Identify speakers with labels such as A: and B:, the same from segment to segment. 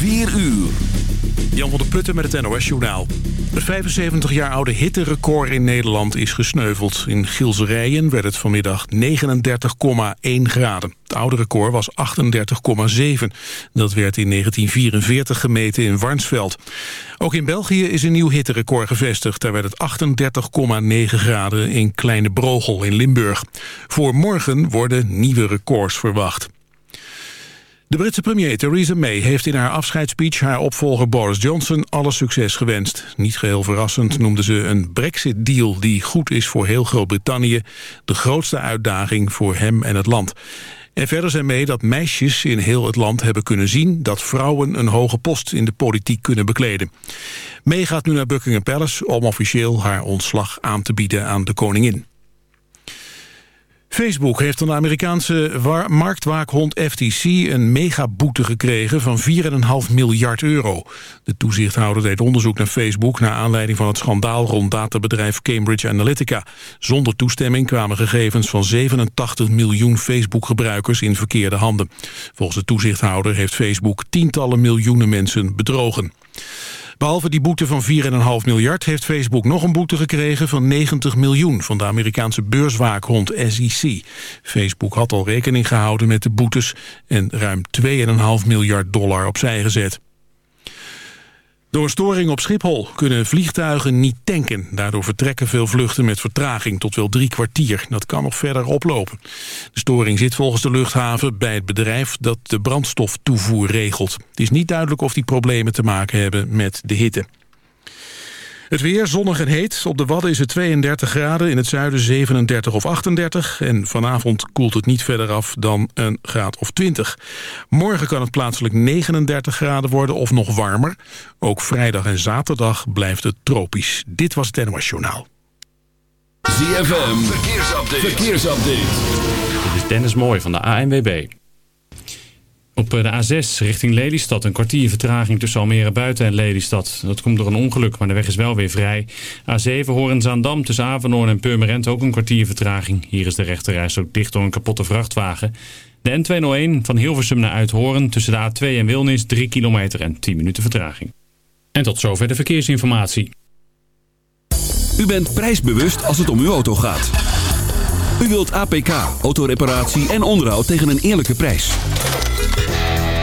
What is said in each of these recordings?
A: 4 uur.
B: Jan van der Putten met het NOS-journaal. Het 75 jaar oude hitterecord in Nederland is gesneuveld. In Gilserijen werd het vanmiddag 39,1 graden. Het oude record was 38,7. Dat werd in 1944 gemeten in Warnsveld. Ook in België is een nieuw hitterecord gevestigd. Daar werd het 38,9 graden in Kleine Brogel in Limburg. Voor morgen worden nieuwe records verwacht. De Britse premier Theresa May heeft in haar afscheidsspeech haar opvolger Boris Johnson alle succes gewenst. Niet geheel verrassend noemde ze een brexit-deal die goed is voor heel Groot-Brittannië, de grootste uitdaging voor hem en het land. En verder zei May dat meisjes in heel het land hebben kunnen zien dat vrouwen een hoge post in de politiek kunnen bekleden. May gaat nu naar Buckingham Palace om officieel haar ontslag aan te bieden aan de koningin. Facebook heeft van de Amerikaanse marktwaakhond FTC een megaboete gekregen van 4,5 miljard euro. De toezichthouder deed onderzoek naar Facebook naar aanleiding van het schandaal rond databedrijf Cambridge Analytica. Zonder toestemming kwamen gegevens van 87 miljoen Facebook-gebruikers in verkeerde handen. Volgens de toezichthouder heeft Facebook tientallen miljoenen mensen bedrogen. Behalve die boete van 4,5 miljard heeft Facebook nog een boete gekregen van 90 miljoen van de Amerikaanse beurswaakhond SEC. Facebook had al rekening gehouden met de boetes en ruim 2,5 miljard dollar opzij gezet. Door storing op Schiphol kunnen vliegtuigen niet tanken. Daardoor vertrekken veel vluchten met vertraging tot wel drie kwartier. Dat kan nog verder oplopen. De storing zit volgens de luchthaven bij het bedrijf dat de brandstoftoevoer regelt. Het is niet duidelijk of die problemen te maken hebben met de hitte. Het weer zonnig en heet. Op de Wadden is het 32 graden, in het zuiden 37 of 38. En vanavond koelt het niet verder af dan een graad of 20. Morgen kan het plaatselijk 39 graden worden of nog warmer. Ook vrijdag en zaterdag blijft het tropisch. Dit was het NOS Journaal.
A: ZFM, verkeersupdate. verkeersupdate.
C: Dit is Dennis Mooij van de ANWB. Op eh, de A6 richting Lelystad een kwartier vertraging tussen Almere Buiten en Lelystad. Dat komt door een ongeluk, maar de weg is wel weer vrij. A7 Horen-Zaandam tussen Avenhoorn en Purmerend ook een kwartier vertraging. Hier is de rechterreis ook dicht door een kapotte vrachtwagen. De N201 van Hilversum naar Uithoren tussen de A2 en Wilnis 3 kilometer en 10 minuten vertraging. En tot zover de verkeersinformatie.
A: U bent prijsbewust als het om uw auto gaat. U wilt APK, autoreparatie en onderhoud tegen een eerlijke prijs.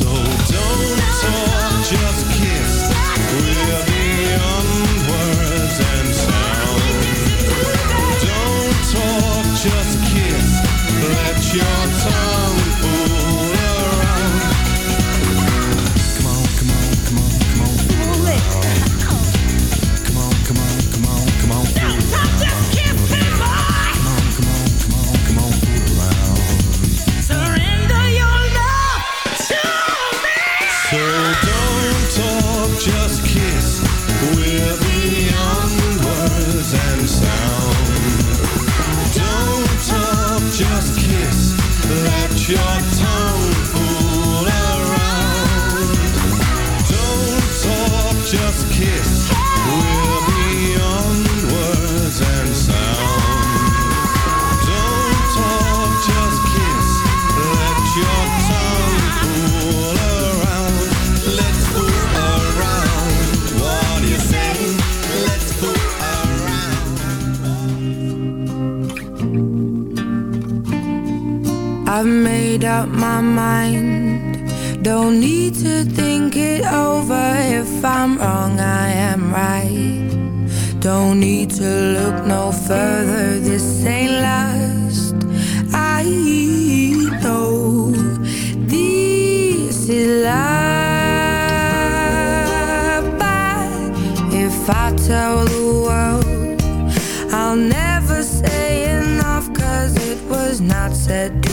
D: So don't talk, just keep
E: I've made up my mind. Don't need to think it over. If I'm wrong, I am right. Don't need to look no further. This ain't last I know This is life But if I tell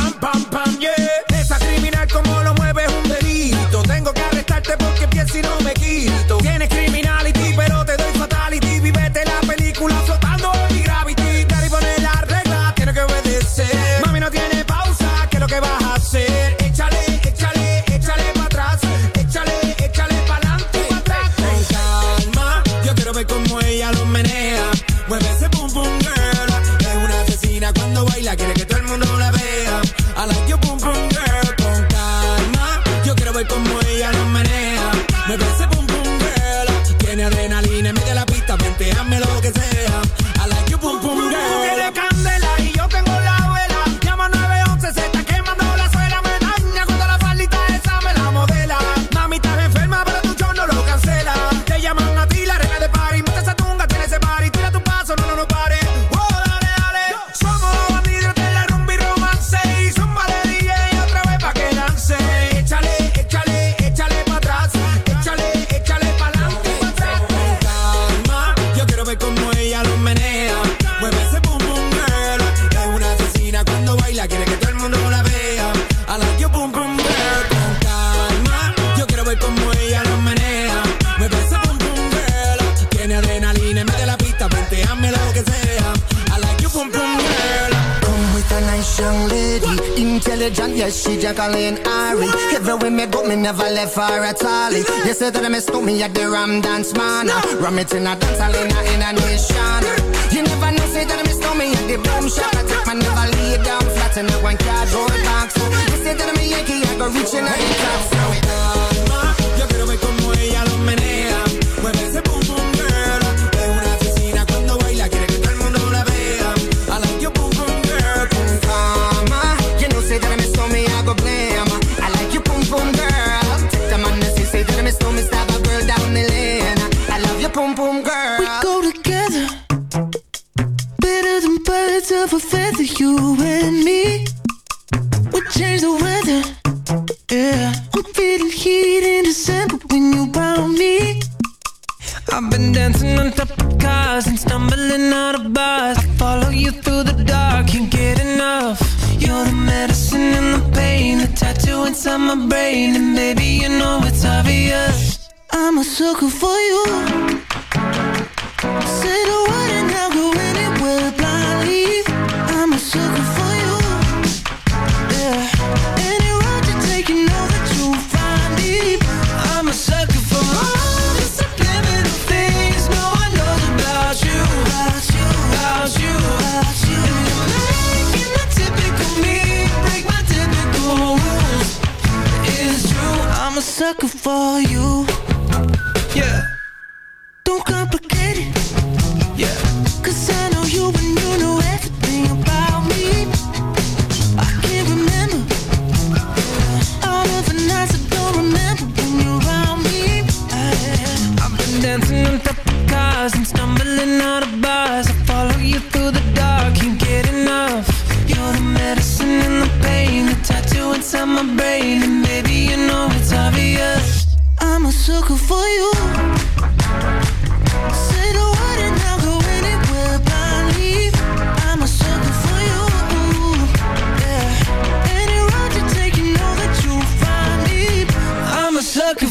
F: Bam, bam, bam, yeah. me
G: at the Ram Dance man. Ram it in a dance,
H: ever feather you and me.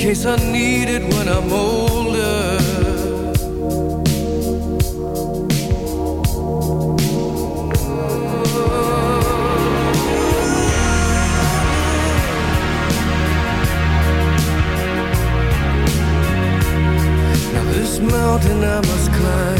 I: case I need it when I'm older. Now this mountain I must climb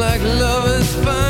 I: like love is
J: fine.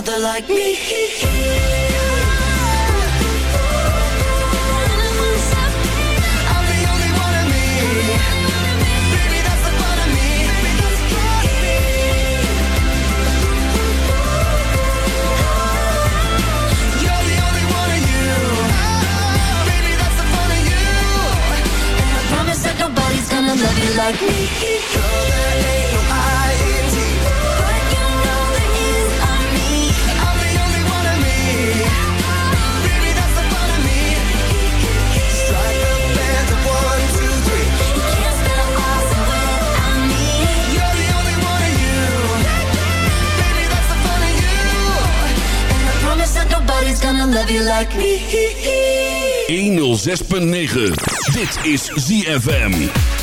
K: another like me.
L: 6.9. Dit is ZFM.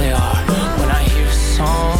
K: they are.
M: When I hear songs